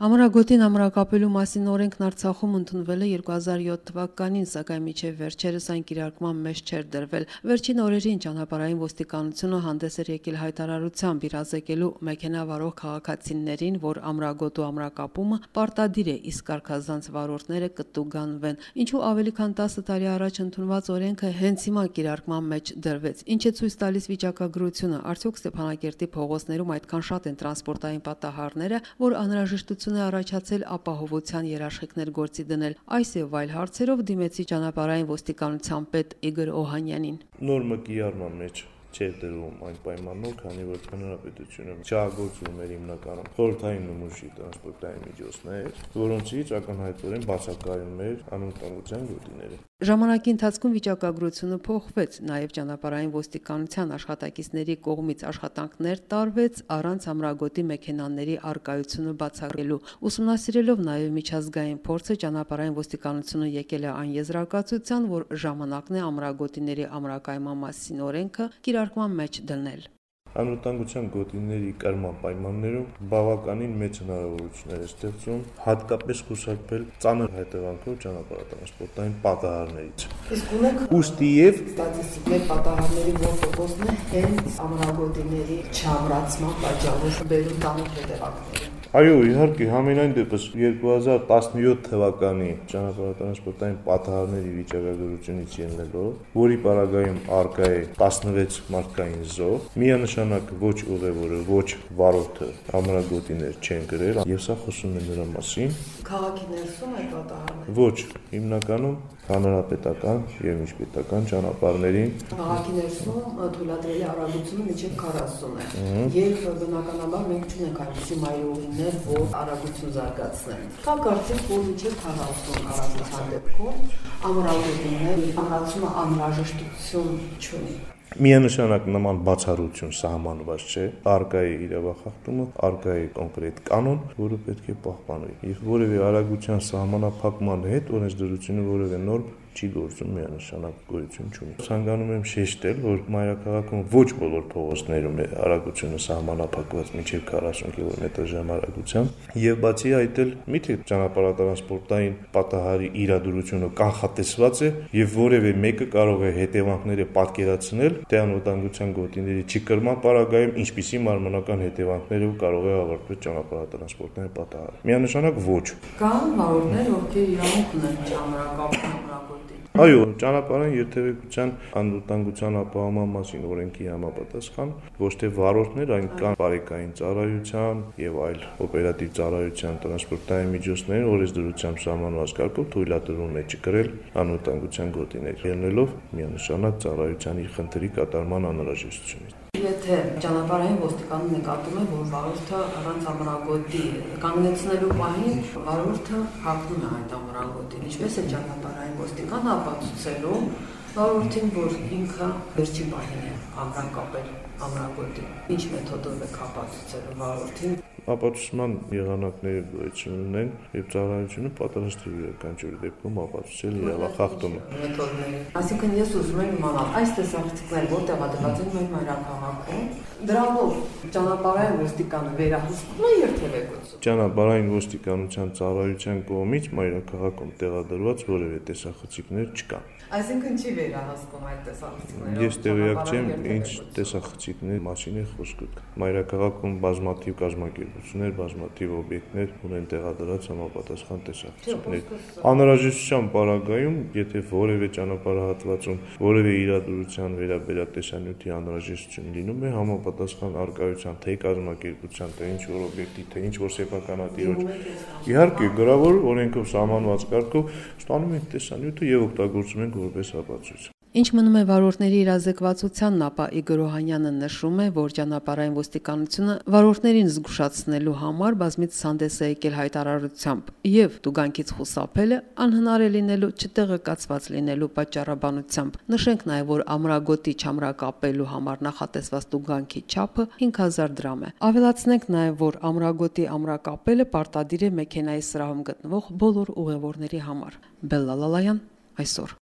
Ամրագոտին ամրակապելու մասին օրենքն Արցախում ընդունվել է 2007 թվականին, սակայն մինչև վերջերս այն կիրարկման մեջ չէր դրվել։ Վերջին օրերին ճանապարհային ոստիկանությունը հանդես էր եկել հայտարարությամբ իրազեկելու մեքենա վարող քաղաքացիներին, որ ամրագոտու ամրակապումը պարտադիր է, իսկ կարգազանց վարորդները կտուգանվեն։ Ինչու ավելի քան 10 տարի առաջ ընդունված օրենքը հենց հիմա կիրարկման մեջ դրվեց։ Ինչ է ցույց տալիս վիճակագրությունը։ Արդյոք Ստեփանակերտի փողոցներում այդքան շատ են տրանսպորտային պատահարները, որ անհրաժեշտություն է առաջացել ապահովության երաշխիքներ գործի դնել։ Այս եւ այլ հարցերով դիմեցի ճանապարհային ոստիկանության պետ Իգոր Օհանյանին։ Նորմը կիրառման մեջ չէր դրում այն պայմանով, քանի որ հանրապետությունը չագործում էր հիմնականում խորհրդային նմուշի տրանսպորտային միջոցներ, որոնցից ակնհայտորեն բացակայում էր անվտանգության գոտիները։ Ժամանակի ընթացքում վիճակագրությունը փոխվեց, նաև ճանապարհային ոստիկանության աշխատակիցների կողմից աշխատանքներ տարվեց առանց ամրագոտի մեքենաների արկայությունը բացառելու։ Ուսումնասիրելով նաև միջազգային փորձը ճանապարհային ոստիկանությունը եկել է այն եզրակացության, որ ժամանակն է ամրագոտիների ամրակայման մասին օրենքը կիրարկման մեջ դնել անվտանգության գոտիների կարգման պայմաններում բավականին մեծ հնարավորություններ է ստեղծում հատկապես խուսափել ծանր հետևանքով ճանապարհատրանսպորտային պատահարներից։ Իսկ ունեք ուստի եւ ստատիստիկներ պատահարների որ տոկոսն է հենց ամրագոտիների չամրացման պատճառով բերում տանող հետևանքները։ Այո, իհարկե, համենայն դեպս 2017 թվականի ճանապարհատրանսպորտային պատահարների վիճակագրությունից ելնելով, որի պարագայում արկա է 16 մարդկային զոհ, միանշանակ ոչ ուղևորը, ոչ վարորդը ամրագոտիներ չեն գրել, եւ սա խոսում է նրա մասին։ Քաղաքի ներսում այդ պատահարները։ Ոչ, հիմնականում հանրապետական եւ միջպետական ճանապարհներին քաղաքի ներսում թույլատրելի արագությունը մինչև 40 է եւ բնականաբար մենք չունենք այնպիսի մայրուղիներ որ արագություն զարգացնեն կա կարծիք որ մինչև 40 արագության դեպքում ամրագրություններ ամրացումը անհրաժեշտություն չունի Միանշանակ նման բացառություն սահմանված չէ, արկա է իրավախախտումը, արկա է կոնկրետ կանոն, որը պետք է պահպանվի։ Եվ որևէ արագության սահմանափակման հետ օրենսդրությունը որևէ նորմ չի գործում միանշանակ գոյություն չունի։ Ցանկանում եմ շեշտել, որ մայրաքաղաքում ոչ բոլոր փողոցներում է արագությունը սահմանափակված մինչև 40 կմ/ժ արագությամբ, եւ բացի այդ էլ միթե ճանապարհատրանսպորտային պատահարի իրադրությունը կանխատեսված է եւ որևէ մեկը կարող է հետևանքները պատկերացնել թե անվտանգության գոտիների չկրման պարագայում ինչպիսի մարմնական հետևանքներով կարող է ավարտվել ճանապարհատրանսպորտային պատահարը։ Միանշանակ ոչ։ Կան վարորդներ, ովքեր իրավունք ունեն ճանապարհակապ Այո, ճանապարհային երթևեկության անվտանգության ապահովման մասին օրենքի համապատասխան ոչ թե վարորդներ, այն կան բարեկային ծառայության եւ այլ օպերատիվ ծառայության տրանսպորտային միջոցներ օրենսդրությամբ սահմանված կարգով թույլատրվում է չկրել անվտանգության գոտիներ, ելնելով միանշանակ ծառայության իր խնդրի կատարման անհրաժեշտությունից։ Եթե ճանապարհային ոստիկանը նկատում է, որ վարորդը առանց ամրագոտի կանգնեցնելու պահին վարորդը հակնում է այդ ամրագոտին, ինչպես է ճանապարհային ոստիկանը ապացուցելու վարորդին, որ ինքը վերջի պահին է ամրան կապել ամրագոտի։ Ինչ մեթոդով է ապացուցելու վարորդին ապացուցման եղանակները գոյություն ունեն եւ ծառայությունը պատրաստ է յուրաքանչյուր դեպքում ապացուցել իրավախախտումը։ Այսինքն ես ուզում եմ իմանալ այս տեսախցիկներ որտեղ է դրված են մեր մայրաքաղաքում դրանով ճանապարհային ոստիկանը վերահսկում է երթևեկություն։ Ճանապարհային ոստիկանության ծառայության կողմից մայրաքաղաքում տեղադրված որևէ տեսախցիկներ չկան։ Այսինքն չի վերահսկում այդ տեսախցիկները։ Ես տեղյակ չեմ ինչ տեսախցիկների մասին է խոսքը։ Մայրաքաղաքում բազմաթիվ կազմակերպ կառույցներ, բազմաթիվ օբյեկտներ ունեն տեղադրած համապատասխան տեսախցիկներ։ Անհրաժեշտության պարագայում, եթե որևէ ճանապարհահատվածում որևէ իրադրության վերաբերյալ տեսանյութի անհրաժեշտություն լինում է, համապատասխան արկայության թե կազմակերպության, թե ինչ որ օբյեկտի, թե ինչ որ սեփականատիրոջ, իհարկե գրավոր օրենքով սահմանված կարգով ստանում ենք տեսանյութը եւ օգտագործում ենք որպես ապացույց։ Ինչ մնում է վարորդների իրազեկվածությանն, ապա Իգոր Օհանյանը նշում է, որ ճանապարհային ոստիկանությունը վարորդներին զգուշացնելու համար բազմից հանդես է եկել հայտարարությամբ եւ տուգանքից խուսափելը անհնար է լինելու չտեղեկացված լինելու պատճառաբանությամբ։ Նշենք նաեւ, որ ամրագոտի չամրակապելու համար նախատեսված տուգանքի չափը 5000 դրամ է։ Ավելացնենք նաեւ, որ ամրագոտի ամրակապելը պարտադիր է մեքենայի սրահում գտնվող բոլոր ուղևորների համար։ Բելլալալայան այսօր